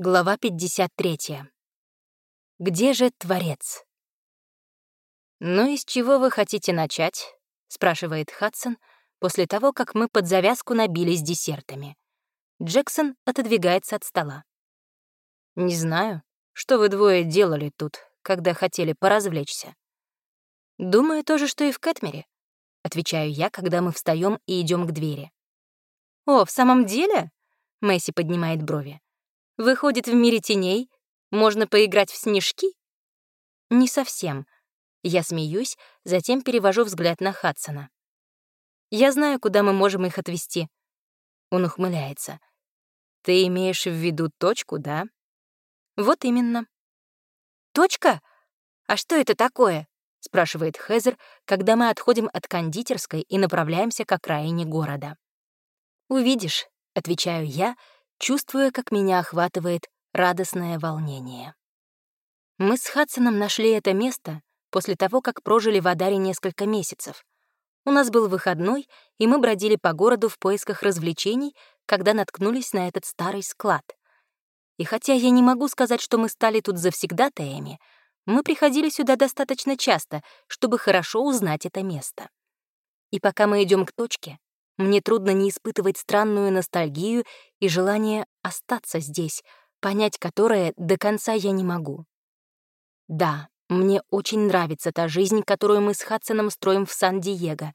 Глава 53. Где же Творец? «Ну и с чего вы хотите начать?» — спрашивает Хадсон после того, как мы под завязку набились десертами. Джексон отодвигается от стола. «Не знаю, что вы двое делали тут, когда хотели поразвлечься?» «Думаю, то же, что и в Кэтмере», — отвечаю я, когда мы встаем и идем к двери. «О, в самом деле?» — Месси поднимает брови. Выходит, в мире теней можно поиграть в снежки? Не совсем. Я смеюсь, затем перевожу взгляд на Хадсона. Я знаю, куда мы можем их отвезти. Он ухмыляется. Ты имеешь в виду точку, да? Вот именно. Точка? А что это такое? спрашивает Хезер, когда мы отходим от кондитерской и направляемся к окраине города. Увидишь, отвечаю я чувствуя, как меня охватывает радостное волнение. Мы с Хадсоном нашли это место после того, как прожили в Адаре несколько месяцев. У нас был выходной, и мы бродили по городу в поисках развлечений, когда наткнулись на этот старый склад. И хотя я не могу сказать, что мы стали тут завсегдатаями, мы приходили сюда достаточно часто, чтобы хорошо узнать это место. И пока мы идем к точке, мне трудно не испытывать странную ностальгию и желание остаться здесь, понять которое до конца я не могу. Да, мне очень нравится та жизнь, которую мы с Хадсоном строим в Сан-Диего.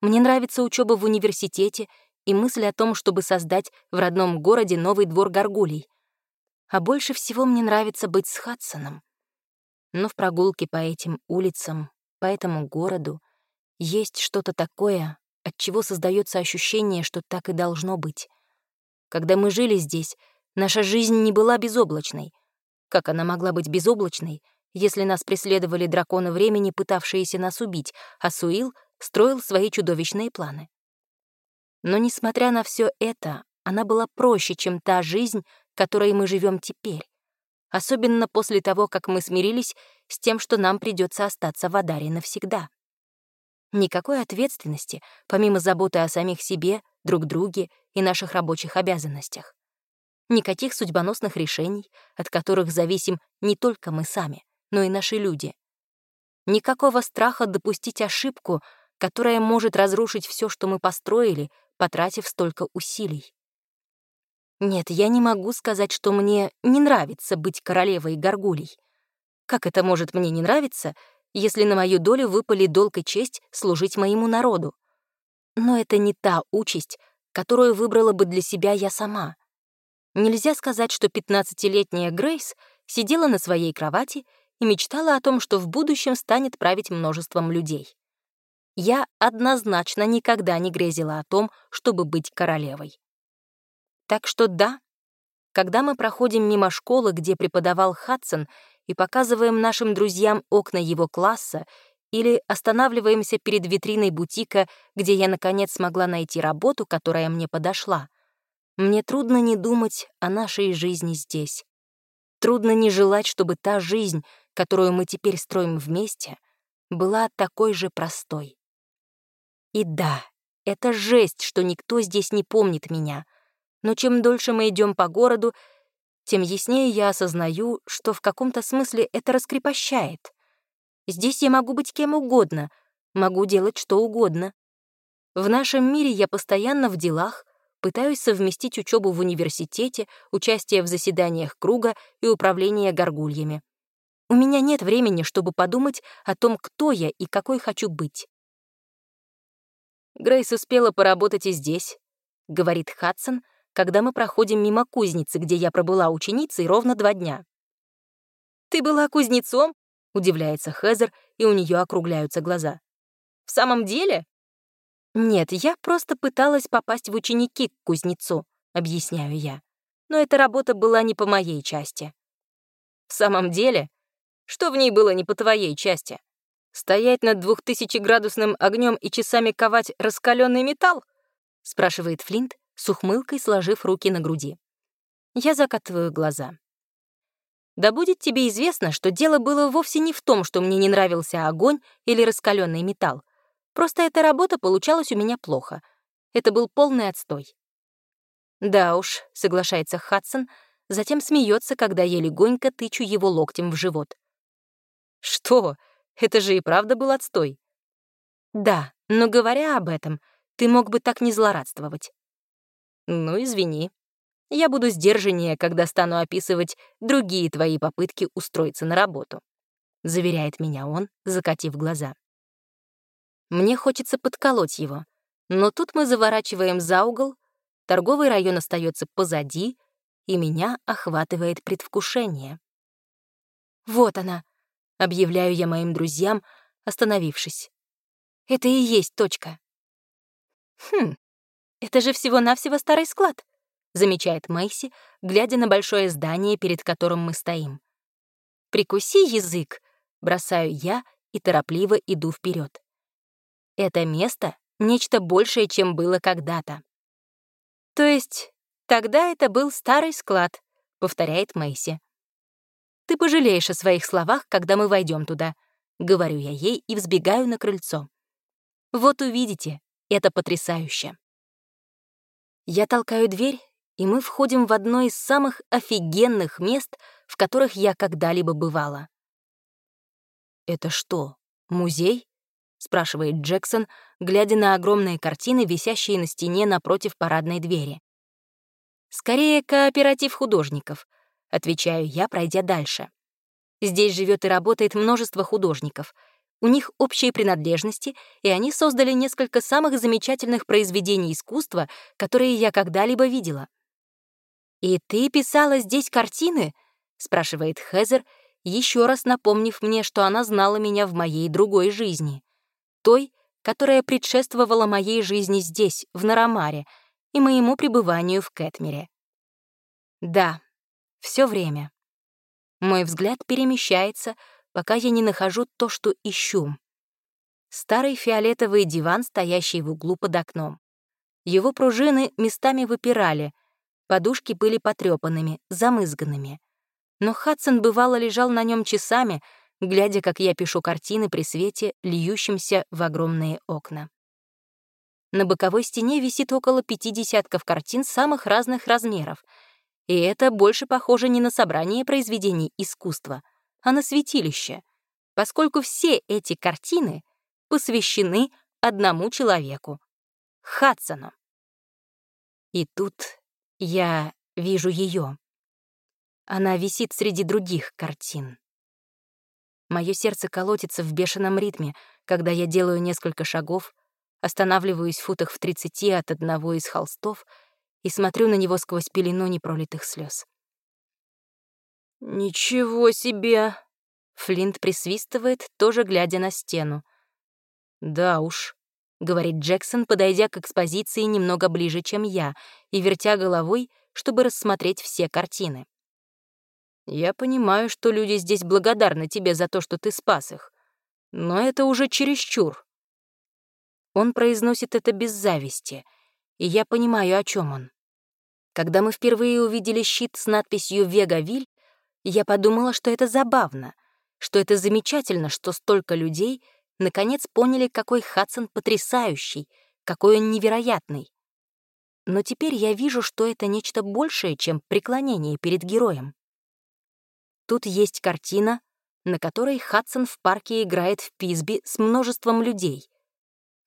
Мне нравится учеба в университете и мысль о том, чтобы создать в родном городе новый двор горгулей. А больше всего мне нравится быть с Хадсоном. Но в прогулке по этим улицам, по этому городу, есть что-то такое, от чего создается ощущение, что так и должно быть. Когда мы жили здесь, наша жизнь не была безоблачной. Как она могла быть безоблачной, если нас преследовали драконы времени, пытавшиеся нас убить, а Суил строил свои чудовищные планы? Но, несмотря на все это, она была проще, чем та жизнь, которой мы живем теперь. Особенно после того, как мы смирились с тем, что нам придется остаться в Адаре навсегда. Никакой ответственности, помимо заботы о самих себе, друг друге и наших рабочих обязанностях. Никаких судьбоносных решений, от которых зависим не только мы сами, но и наши люди. Никакого страха допустить ошибку, которая может разрушить все, что мы построили, потратив столько усилий. Нет, я не могу сказать, что мне не нравится быть королевой горгулей. Как это может мне не нравиться, если на мою долю выпали долг и честь служить моему народу. Но это не та участь, которую выбрала бы для себя я сама. Нельзя сказать, что 15-летняя Грейс сидела на своей кровати и мечтала о том, что в будущем станет править множеством людей. Я однозначно никогда не грезила о том, чтобы быть королевой. Так что да, когда мы проходим мимо школы, где преподавал Хадсон, и показываем нашим друзьям окна его класса или останавливаемся перед витриной бутика, где я, наконец, смогла найти работу, которая мне подошла. Мне трудно не думать о нашей жизни здесь. Трудно не желать, чтобы та жизнь, которую мы теперь строим вместе, была такой же простой. И да, это жесть, что никто здесь не помнит меня. Но чем дольше мы идем по городу, тем яснее я осознаю, что в каком-то смысле это раскрепощает. Здесь я могу быть кем угодно, могу делать что угодно. В нашем мире я постоянно в делах, пытаюсь совместить учебу в университете, участие в заседаниях круга и управление горгульями. У меня нет времени, чтобы подумать о том, кто я и какой хочу быть. Грейс успела поработать и здесь, — говорит Хадсон, когда мы проходим мимо кузницы, где я пробыла ученицей ровно два дня. «Ты была кузнецом?» — удивляется Хезер, и у нее округляются глаза. «В самом деле?» «Нет, я просто пыталась попасть в ученики к кузнецу», — объясняю я. «Но эта работа была не по моей части». «В самом деле? Что в ней было не по твоей части? Стоять над двухтысячеградусным огнем и часами ковать раскаленный металл?» — спрашивает Флинт, с ухмылкой сложив руки на груди. Я закатываю глаза. Да будет тебе известно, что дело было вовсе не в том, что мне не нравился огонь или раскаленный металл. Просто эта работа получалась у меня плохо. Это был полный отстой. Да уж, соглашается Хадсон, затем смеется, когда я легонько тычу его локтем в живот. «Что? Это же и правда был отстой». «Да, но говоря об этом, ты мог бы так не злорадствовать». «Ну, извини. Я буду сдержаннее, когда стану описывать другие твои попытки устроиться на работу», — заверяет меня он, закатив глаза. Мне хочется подколоть его, но тут мы заворачиваем за угол, торговый район остается позади, и меня охватывает предвкушение. «Вот она», — объявляю я моим друзьям, остановившись. «Это и есть точка». «Хм, это же всего-навсего старый склад», — замечает Мэйси, глядя на большое здание, перед которым мы стоим. «Прикуси язык», — бросаю я и торопливо иду вперед. Это место — нечто большее, чем было когда-то. То есть тогда это был старый склад, повторяет Мэйси. Ты пожалеешь о своих словах, когда мы войдем туда, говорю я ей и взбегаю на крыльцо. Вот увидите, это потрясающе. Я толкаю дверь, и мы входим в одно из самых офигенных мест, в которых я когда-либо бывала. «Это что, музей?» — спрашивает Джексон, глядя на огромные картины, висящие на стене напротив парадной двери. «Скорее, кооператив художников», — отвечаю я, пройдя дальше. Здесь живет и работает множество художников. У них общие принадлежности, и они создали несколько самых замечательных произведений искусства, которые я когда-либо видела. «И ты писала здесь картины?» — спрашивает Хезер, еще раз напомнив мне, что она знала меня в моей другой жизни. Той, которая предшествовала моей жизни здесь, в Нарамаре, и моему пребыванию в Кэтмере. Да, все время. Мой взгляд перемещается, пока я не нахожу то, что ищу. Старый фиолетовый диван, стоящий в углу под окном. Его пружины местами выпирали, подушки были потрепанными, замызганными. Но Хадсон бывало лежал на нем часами, глядя, как я пишу картины при свете, льющемся в огромные окна. На боковой стене висит около пяти десятков картин самых разных размеров, и это больше похоже не на собрание произведений искусства, а на святилище, поскольку все эти картины посвящены одному человеку — Хадсону. И тут я вижу ее. Она висит среди других картин. Мое сердце колотится в бешеном ритме, когда я делаю несколько шагов, останавливаюсь в футах в тридцати от одного из холстов и смотрю на него сквозь пелену непролитых слез. «Ничего себе!» — Флинт присвистывает, тоже глядя на стену. «Да уж», — говорит Джексон, подойдя к экспозиции немного ближе, чем я, и вертя головой, чтобы рассмотреть все картины. Я понимаю, что люди здесь благодарны тебе за то, что ты спас их. Но это уже чересчур. Он произносит это без зависти, и я понимаю, о чем он. Когда мы впервые увидели щит с надписью «Вегавиль», я подумала, что это забавно, что это замечательно, что столько людей наконец поняли, какой Хадсон потрясающий, какой он невероятный. Но теперь я вижу, что это нечто большее, чем преклонение перед героем. Тут есть картина, на которой Хадсон в парке играет в писби с множеством людей.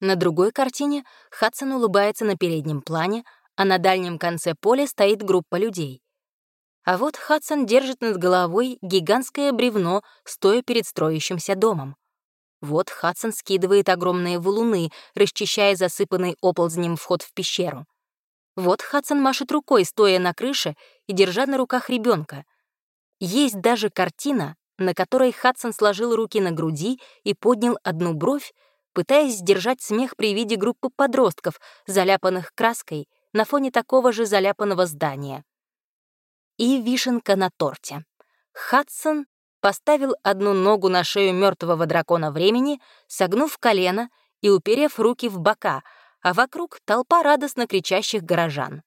На другой картине Хадсон улыбается на переднем плане, а на дальнем конце поля стоит группа людей. А вот Хадсон держит над головой гигантское бревно, стоя перед строящимся домом. Вот Хадсон скидывает огромные валуны, расчищая засыпанный оползнем вход в пещеру. Вот Хадсон машет рукой, стоя на крыше и держа на руках ребенка. Есть даже картина, на которой Хадсон сложил руки на груди и поднял одну бровь, пытаясь сдержать смех при виде группы подростков, заляпанных краской, на фоне такого же заляпанного здания. И вишенка на торте. Хадсон поставил одну ногу на шею мертвого дракона времени, согнув колено и уперев руки в бока, а вокруг толпа радостно кричащих горожан.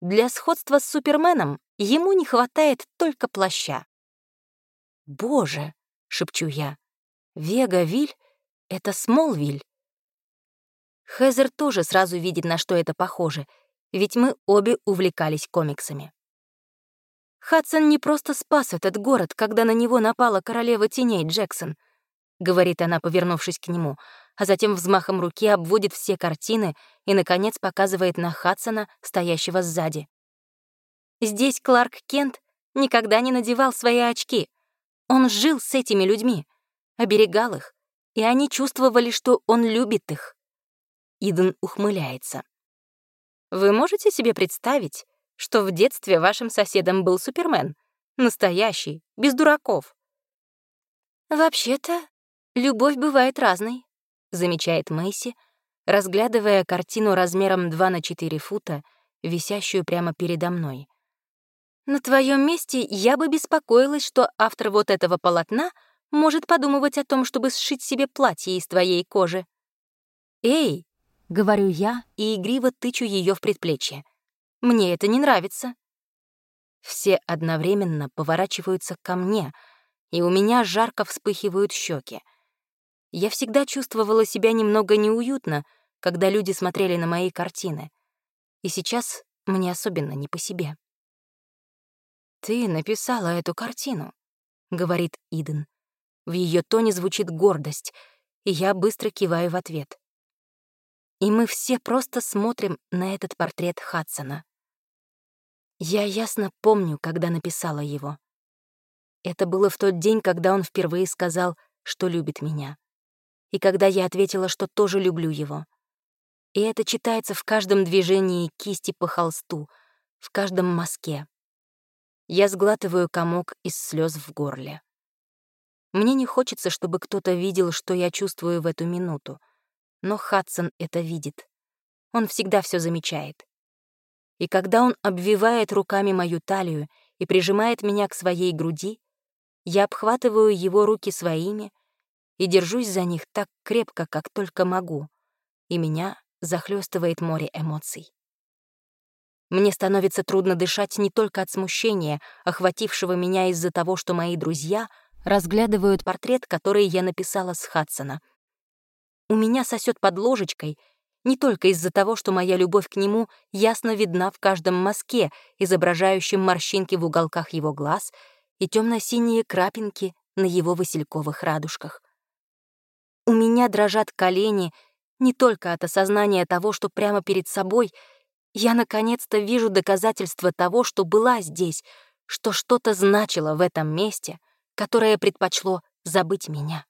Для сходства с Суперменом ему не хватает только плаща. «Боже!» — шепчу я. «Вега-Виль — это Смолвиль». Хезер тоже сразу видит, на что это похоже, ведь мы обе увлекались комиксами. Хадсон не просто спас этот город, когда на него напала королева теней Джексон, говорит она, повернувшись к нему, а затем взмахом руки обводит все картины и, наконец, показывает на Хадсона, стоящего сзади. Здесь Кларк Кент никогда не надевал свои очки. Он жил с этими людьми, оберегал их, и они чувствовали, что он любит их. Иден ухмыляется. Вы можете себе представить, что в детстве вашим соседом был Супермен? Настоящий, без дураков. «Вообще-то, любовь бывает разной», — замечает Мэйси, разглядывая картину размером 2 на 4 фута, висящую прямо передо мной. «На твоем месте я бы беспокоилась, что автор вот этого полотна может подумывать о том, чтобы сшить себе платье из твоей кожи». «Эй!» — говорю я и игриво тычу ее в предплечье. «Мне это не нравится». Все одновременно поворачиваются ко мне, и у меня жарко вспыхивают щеки. Я всегда чувствовала себя немного неуютно, когда люди смотрели на мои картины. И сейчас мне особенно не по себе. «Ты написала эту картину», — говорит Иден. В ее тоне звучит гордость, и я быстро киваю в ответ. И мы все просто смотрим на этот портрет Хадсона. Я ясно помню, когда написала его. Это было в тот день, когда он впервые сказал, что любит меня. И когда я ответила, что тоже люблю его. И это читается в каждом движении кисти по холсту, в каждом мазке. Я сглатываю комок из слез в горле. Мне не хочется, чтобы кто-то видел, что я чувствую в эту минуту. Но Хадсон это видит. Он всегда все замечает. И когда он обвивает руками мою талию и прижимает меня к своей груди, я обхватываю его руки своими и держусь за них так крепко, как только могу, и меня захлестывает море эмоций. Мне становится трудно дышать не только от смущения, охватившего меня из-за того, что мои друзья — разглядывают портрет, который я написала с Хадсона. У меня сосет под ложечкой не только из-за того, что моя любовь к нему ясно видна в каждом мазке, изображающем морщинки в уголках его глаз и темно-синие крапинки на его васильковых радужках. У меня дрожат колени не только от осознания того, что прямо перед собой я наконец-то вижу доказательства того, что была здесь, что что-то значило в этом месте, которое предпочло забыть меня.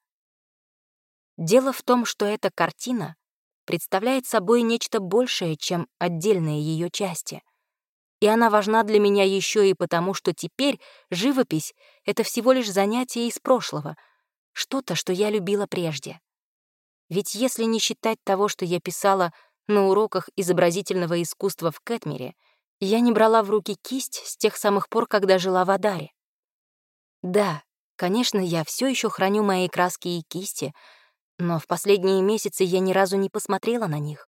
Дело в том, что эта картина представляет собой нечто большее, чем отдельные ее части. И она важна для меня еще и потому, что теперь живопись — это всего лишь занятие из прошлого, что-то, что я любила прежде. Ведь если не считать того, что я писала на уроках изобразительного искусства в Кэтмере, я не брала в руки кисть с тех самых пор, когда жила в Адаре. Да, Конечно, я все еще храню мои краски и кисти, но в последние месяцы я ни разу не посмотрела на них.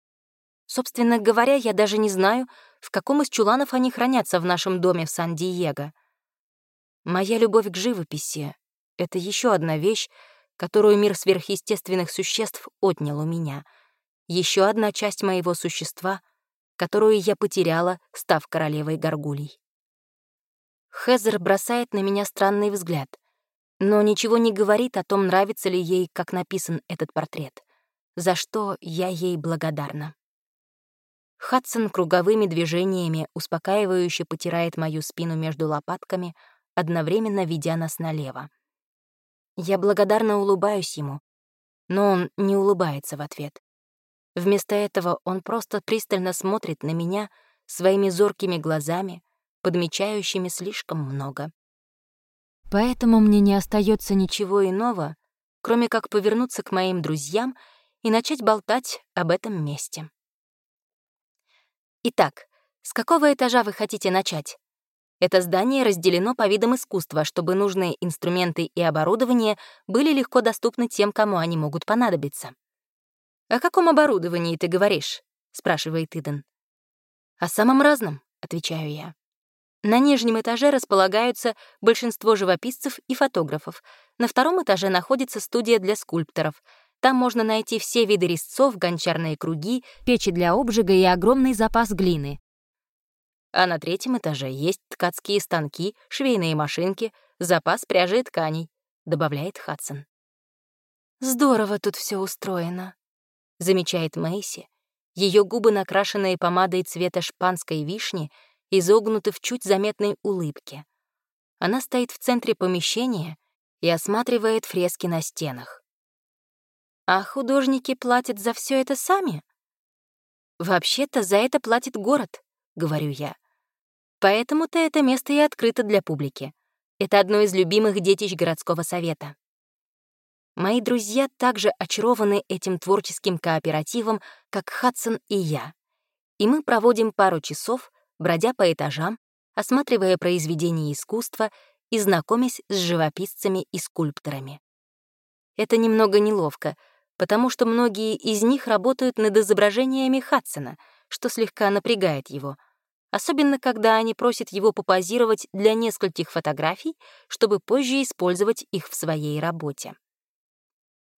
Собственно говоря, я даже не знаю, в каком из чуланов они хранятся в нашем доме в Сан-Диего. Моя любовь к живописи — это еще одна вещь, которую мир сверхъестественных существ отнял у меня. Еще одна часть моего существа, которую я потеряла, став королевой горгулей. Хезер бросает на меня странный взгляд — но ничего не говорит о том, нравится ли ей, как написан этот портрет, за что я ей благодарна. Хадсон круговыми движениями успокаивающе потирает мою спину между лопатками, одновременно ведя нас налево. Я благодарно улыбаюсь ему, но он не улыбается в ответ. Вместо этого он просто пристально смотрит на меня своими зоркими глазами, подмечающими слишком много. Поэтому мне не остается ничего иного, кроме как повернуться к моим друзьям и начать болтать об этом месте. Итак, с какого этажа вы хотите начать? Это здание разделено по видам искусства, чтобы нужные инструменты и оборудование были легко доступны тем, кому они могут понадобиться. «О каком оборудовании ты говоришь?» — спрашивает Иден. «О самом разном», — отвечаю я. На нижнем этаже располагаются большинство живописцев и фотографов. На втором этаже находится студия для скульпторов. Там можно найти все виды резцов, гончарные круги, печи для обжига и огромный запас глины. А на третьем этаже есть ткацкие станки, швейные машинки, запас пряжи и тканей, добавляет Хадсон. Здорово тут все устроено, замечает Мэйси. Ее губы, накрашенные помадой цвета шпанской вишни, изогнуты в чуть заметной улыбке. Она стоит в центре помещения и осматривает фрески на стенах. А художники платят за все это сами? Вообще-то за это платит город, говорю я. Поэтому-то это место и открыто для публики. Это одно из любимых детищ городского совета. Мои друзья также очарованы этим творческим кооперативом, как Хадсон и я. И мы проводим пару часов, бродя по этажам, осматривая произведения искусства и знакомясь с живописцами и скульпторами. Это немного неловко, потому что многие из них работают над изображениями Хадсона, что слегка напрягает его, особенно когда они просят его попозировать для нескольких фотографий, чтобы позже использовать их в своей работе.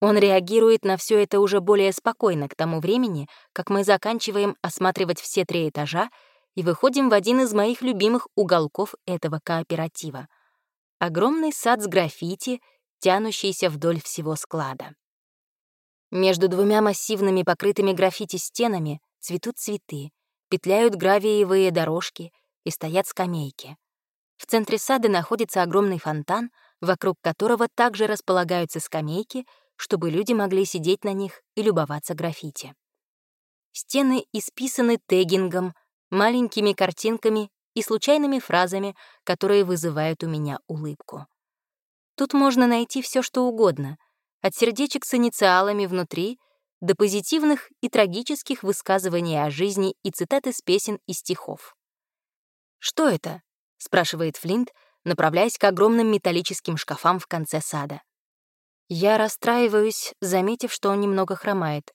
Он реагирует на все это уже более спокойно к тому времени, как мы заканчиваем осматривать все три этажа и выходим в один из моих любимых уголков этого кооператива. Огромный сад с граффити, тянущийся вдоль всего склада. Между двумя массивными покрытыми граффити стенами цветут цветы, петляют гравиевые дорожки и стоят скамейки. В центре сада находится огромный фонтан, вокруг которого также располагаются скамейки — чтобы люди могли сидеть на них и любоваться граффити. Стены исписаны тегингом, маленькими картинками и случайными фразами, которые вызывают у меня улыбку. Тут можно найти все, что угодно, от сердечек с инициалами внутри до позитивных и трагических высказываний о жизни и цитат из песен и стихов. «Что это?» — спрашивает Флинт, направляясь к огромным металлическим шкафам в конце сада. Я расстраиваюсь, заметив, что он немного хромает.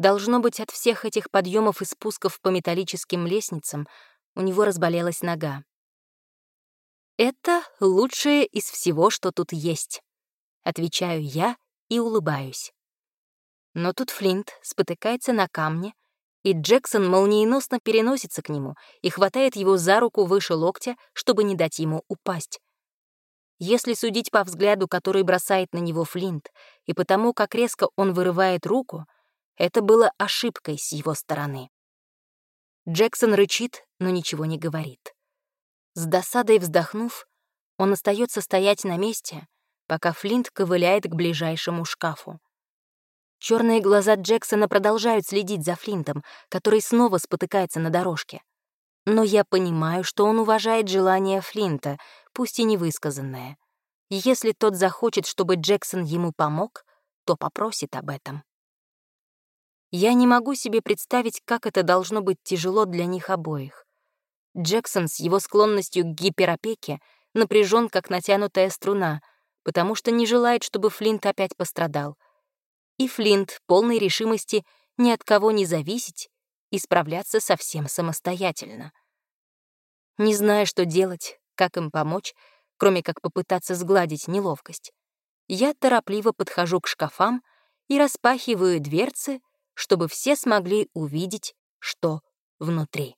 Должно быть, от всех этих подъемов и спусков по металлическим лестницам у него разболелась нога. «Это лучшее из всего, что тут есть», — отвечаю я и улыбаюсь. Но тут Флинт спотыкается на камне, и Джексон молниеносно переносится к нему и хватает его за руку выше локтя, чтобы не дать ему упасть. Если судить по взгляду, который бросает на него Флинт, и потому, как резко он вырывает руку, это было ошибкой с его стороны. Джексон рычит, но ничего не говорит. С досадой вздохнув, он остается стоять на месте, пока Флинт ковыляет к ближайшему шкафу. Черные глаза Джексона продолжают следить за Флинтом, который снова спотыкается на дорожке. Но я понимаю, что он уважает желание Флинта, пусть и невысказанное. Если тот захочет, чтобы Джексон ему помог, то попросит об этом. Я не могу себе представить, как это должно быть тяжело для них обоих. Джексон с его склонностью к гиперопеке напряжен, как натянутая струна, потому что не желает, чтобы Флинт опять пострадал. И Флинт, полной решимости ни от кого не зависеть и справляться совсем самостоятельно. Не зная, что делать, как им помочь, кроме как попытаться сгладить неловкость, я торопливо подхожу к шкафам и распахиваю дверцы, чтобы все смогли увидеть, что внутри.